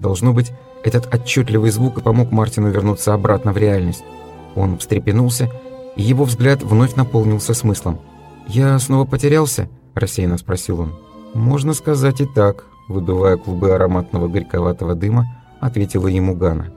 Должно быть, этот отчетливый звук и помог Мартину вернуться обратно в реальность. Он встрепенулся, и его взгляд вновь наполнился смыслом. «Я снова потерялся?» – рассеянно спросил он. «Можно сказать и так», – выдувая клубы ароматного горьковатого дыма, ответила ему Гана.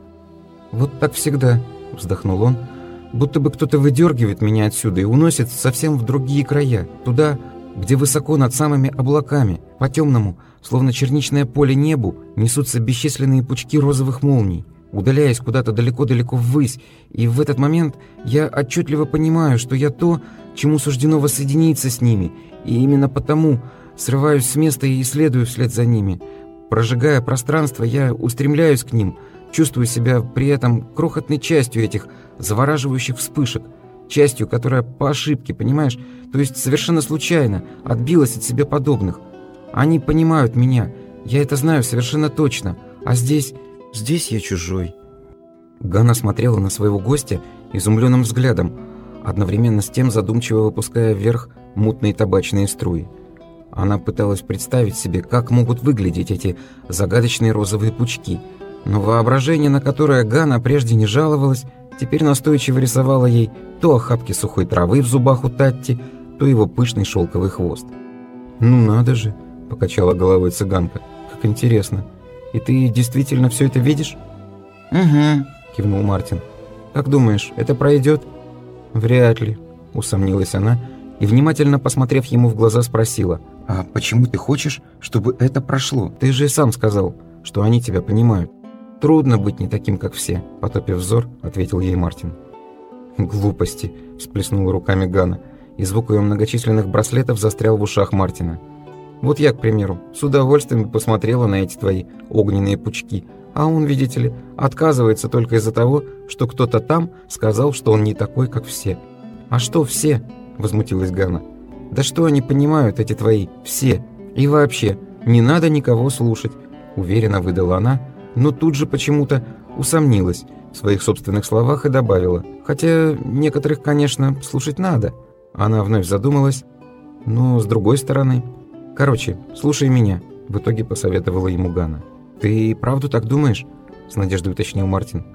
«Вот так всегда», – вздохнул он, – «будто бы кто-то выдергивает меня отсюда и уносит совсем в другие края, туда, где высоко над самыми облаками, по темному, словно черничное поле небу, несутся бесчисленные пучки розовых молний, удаляясь куда-то далеко-далеко ввысь, и в этот момент я отчетливо понимаю, что я то, чему суждено воссоединиться с ними, и именно потому срываюсь с места и исследую вслед за ними. Прожигая пространство, я устремляюсь к ним, чувствую себя при этом крохотной частью этих завораживающих вспышек, частью, которая по ошибке, понимаешь, то есть совершенно случайно, отбилась от себе подобных. Они понимают меня, я это знаю совершенно точно, а здесь, здесь я чужой». Гана смотрела на своего гостя изумленным взглядом, одновременно с тем задумчиво выпуская вверх мутные табачные струи. Она пыталась представить себе, как могут выглядеть эти загадочные розовые пучки, но воображение, на которое Гана прежде не жаловалась, теперь настойчиво рисовало ей то охапки сухой травы в зубах у Татти, то его пышный шелковый хвост. «Ну надо же!» – покачала головой цыганка. «Как интересно! И ты действительно все это видишь?» «Угу», – кивнул Мартин. «Как думаешь, это пройдет?» «Вряд ли», – усомнилась она и, внимательно посмотрев ему в глаза, спросила. «А почему ты хочешь, чтобы это прошло? Ты же сам сказал, что они тебя понимают». «Трудно быть не таким, как все», – потопив взор, ответил ей Мартин. «Глупости», – всплеснула руками Гана, и звук ее многочисленных браслетов застрял в ушах Мартина. «Вот я, к примеру, с удовольствием посмотрела на эти твои огненные пучки, а он, видите ли, отказывается только из-за того, что кто-то там сказал, что он не такой, как все». «А что все?» – возмутилась Гана. «Да что они понимают, эти твои «все»? И вообще, не надо никого слушать», – уверенно выдала она, – но тут же почему-то усомнилась в своих собственных словах и добавила. Хотя некоторых, конечно, слушать надо. Она вновь задумалась, но с другой стороны... Короче, слушай меня, в итоге посоветовала ему Гана. «Ты правду так думаешь?» – с надеждой уточнил Мартин.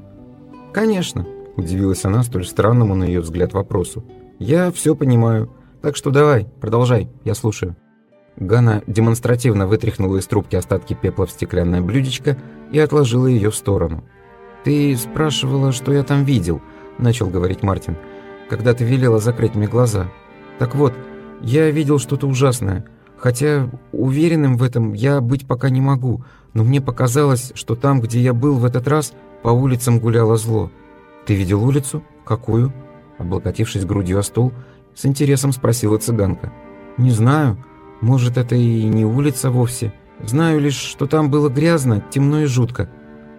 «Конечно», – удивилась она столь странному на ее взгляд вопросу. «Я все понимаю, так что давай, продолжай, я слушаю». Гана демонстративно вытряхнула из трубки остатки пепла в стеклянное блюдечко и отложила ее в сторону. «Ты спрашивала, что я там видел», — начал говорить Мартин, «когда ты велела закрыть мне глаза. Так вот, я видел что-то ужасное, хотя уверенным в этом я быть пока не могу, но мне показалось, что там, где я был в этот раз, по улицам гуляло зло. Ты видел улицу? Какую?» Облокотившись грудью о стол, с интересом спросила цыганка. «Не знаю. Может, это и не улица вовсе. Знаю лишь, что там было грязно, темно и жутко.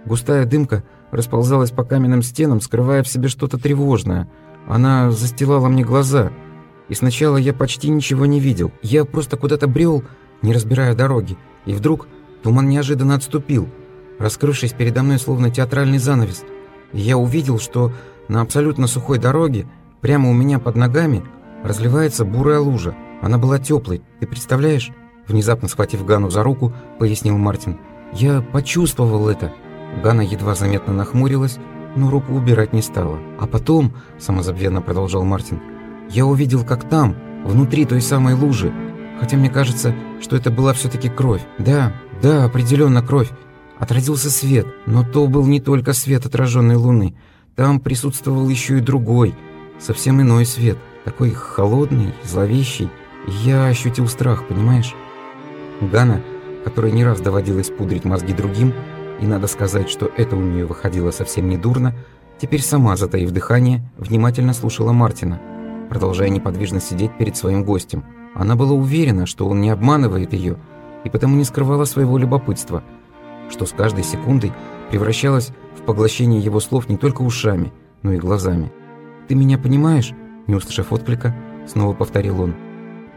Густая дымка расползалась по каменным стенам, скрывая в себе что-то тревожное. Она застилала мне глаза. И сначала я почти ничего не видел. Я просто куда-то брел, не разбирая дороги. И вдруг туман неожиданно отступил, раскрывшись передо мной словно театральный занавес. И я увидел, что на абсолютно сухой дороге, прямо у меня под ногами, разливается бурая лужа. Она была теплой, ты представляешь? Внезапно схватив Гану за руку, пояснил Мартин. Я почувствовал это. Гана едва заметно нахмурилась, но руку убирать не стала. А потом, самозабвенно продолжал Мартин, я увидел, как там, внутри той самой лужи, хотя мне кажется, что это была все-таки кровь. Да, да, определенно кровь. Отразился свет, но то был не только свет отраженной луны. Там присутствовал еще и другой, совсем иной свет, такой холодный, зловещий, я ощутил страх, понимаешь? Гана, которой не раз доводилось пудрить мозги другим, и надо сказать, что это у нее выходило совсем не дурно, теперь сама, затаив дыхание, внимательно слушала Мартина, продолжая неподвижно сидеть перед своим гостем. Она была уверена, что он не обманывает ее, и потому не скрывала своего любопытства, что с каждой секундой превращалось в поглощение его слов не только ушами, но и глазами. «Ты меня понимаешь?» Не услышав отклика, снова повторил он.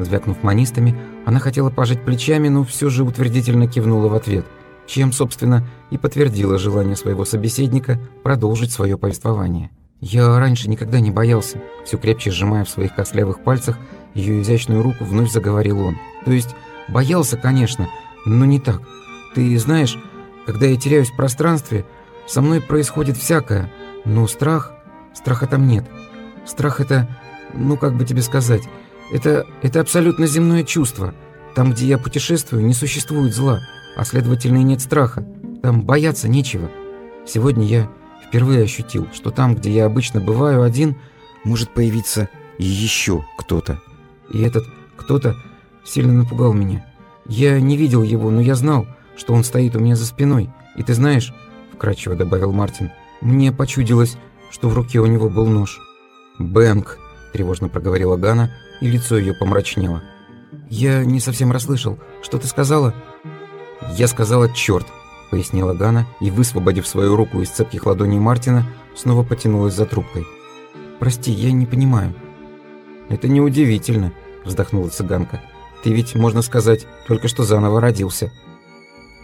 Звякнув манистами, она хотела пожать плечами, но все же утвердительно кивнула в ответ, чем, собственно, и подтвердила желание своего собеседника продолжить свое повествование. «Я раньше никогда не боялся», все крепче сжимая в своих костлявых пальцах ее изящную руку, вновь заговорил он. «То есть, боялся, конечно, но не так. Ты знаешь, Когда я теряюсь в пространстве, со мной происходит всякое, но страх... Страха там нет. Страх — это... Ну, как бы тебе сказать... Это... Это абсолютно земное чувство. Там, где я путешествую, не существует зла, а следовательно и нет страха. Там бояться нечего. Сегодня я впервые ощутил, что там, где я обычно бываю один, может появиться еще кто-то. И этот кто-то сильно напугал меня. Я не видел его, но я знал, что он стоит у меня за спиной. И ты знаешь, вкрадчиво добавил Мартин, мне почудилось, что в руке у него был нож. «Бэнк», – тревожно проговорила Гана, и лицо ее помрачнело. «Я не совсем расслышал. Что ты сказала?» «Я сказала «черт», – пояснила Гана, и, высвободив свою руку из цепких ладоней Мартина, снова потянулась за трубкой. «Прости, я не понимаю». «Это неудивительно», – вздохнула цыганка. «Ты ведь, можно сказать, только что заново родился».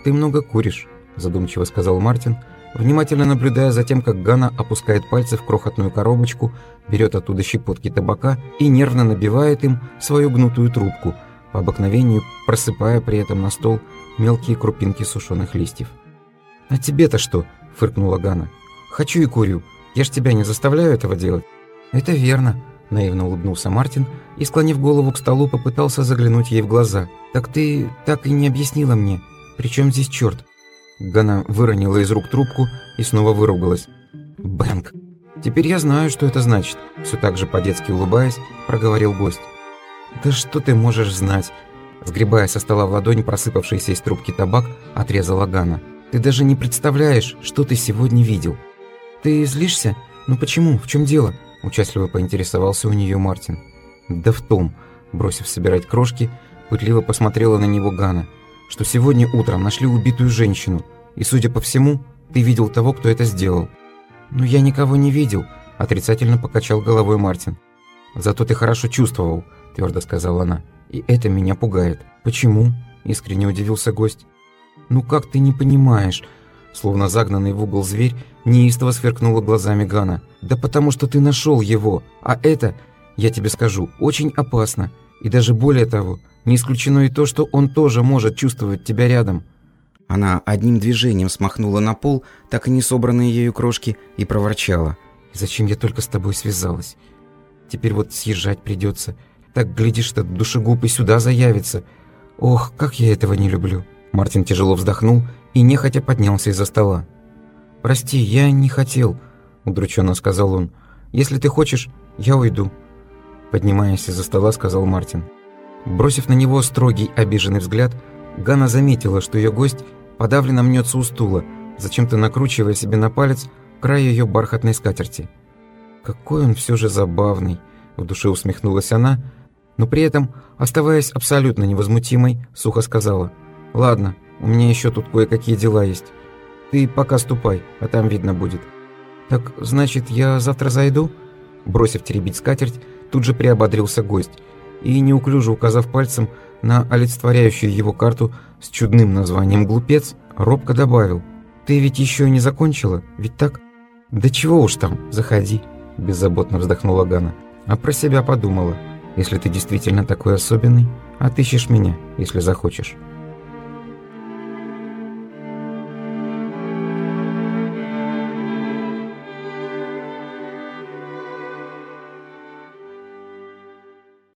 «Ты много куришь», – задумчиво сказал Мартин, внимательно наблюдая за тем, как Гана опускает пальцы в крохотную коробочку, берет оттуда щепотки табака и нервно набивает им свою гнутую трубку, по обыкновению просыпая при этом на стол мелкие крупинки сушеных листьев. «А тебе-то что?» – фыркнула Гана. «Хочу и курю. Я ж тебя не заставляю этого делать». «Это верно», – наивно улыбнулся Мартин и, склонив голову к столу, попытался заглянуть ей в глаза. «Так ты так и не объяснила мне, причем здесь черт?» Гана выронила из рук трубку и снова выругалась. «Бэнк! Теперь я знаю, что это значит», – все так же по-детски улыбаясь, проговорил гость. «Да что ты можешь знать?» Сгребая со стола в ладонь просыпавшийся из трубки табак, отрезала Гана. «Ты даже не представляешь, что ты сегодня видел». «Ты злишься? Ну почему? В чем дело?» Участливо поинтересовался у нее Мартин. «Да в том», бросив собирать крошки, пытливо посмотрела на него Гана, «что сегодня утром нашли убитую женщину, и, судя по всему, ты видел того, кто это сделал». «Но я никого не видел», отрицательно покачал головой Мартин. «Зато ты хорошо чувствовал», твердо сказала она. «И это меня пугает». «Почему?» – искренне удивился гость. «Ну как ты не понимаешь?» Словно загнанный в угол зверь, неистово сверкнула глазами Гана. «Да потому что ты нашел его, а это, я тебе скажу, очень опасно. И даже более того, не исключено и то, что он тоже может чувствовать тебя рядом». Она одним движением смахнула на пол так и не собранные ею крошки и проворчала. «Зачем я только с тобой связалась? Теперь вот съезжать придется. Так, глядишь, этот душегуб и сюда заявится. Ох, как я этого не люблю». Мартин тяжело вздохнул и нехотя поднялся из-за стола. «Прости, я не хотел», – удрученно сказал он. «Если ты хочешь, я уйду». Поднимаясь из-за стола, сказал Мартин. Бросив на него строгий, обиженный взгляд, Ганна заметила, что ее гость подавленно мнется у стула, зачем-то накручивая себе на палец край ее бархатной скатерти. «Какой он все же забавный!» – в душе усмехнулась она, но при этом, оставаясь абсолютно невозмутимой, сухо сказала «Ладно, у меня еще тут кое-какие дела есть. Ты пока ступай, а там видно будет». «Так, значит, я завтра зайду?» Бросив теребить скатерть, тут же приободрился гость и, неуклюже указав пальцем на олицетворяющую его карту с чудным названием «Глупец», робко добавил «Ты ведь еще не закончила, ведь так?» «Да чего уж там, заходи», – беззаботно вздохнула Гана, а про себя подумала – если ты действительно такой особенный, отыщешь меня, если захочешь.